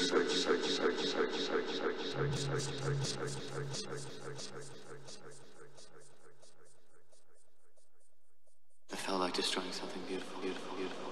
I felt like destroying something beautiful, beautiful, beautiful,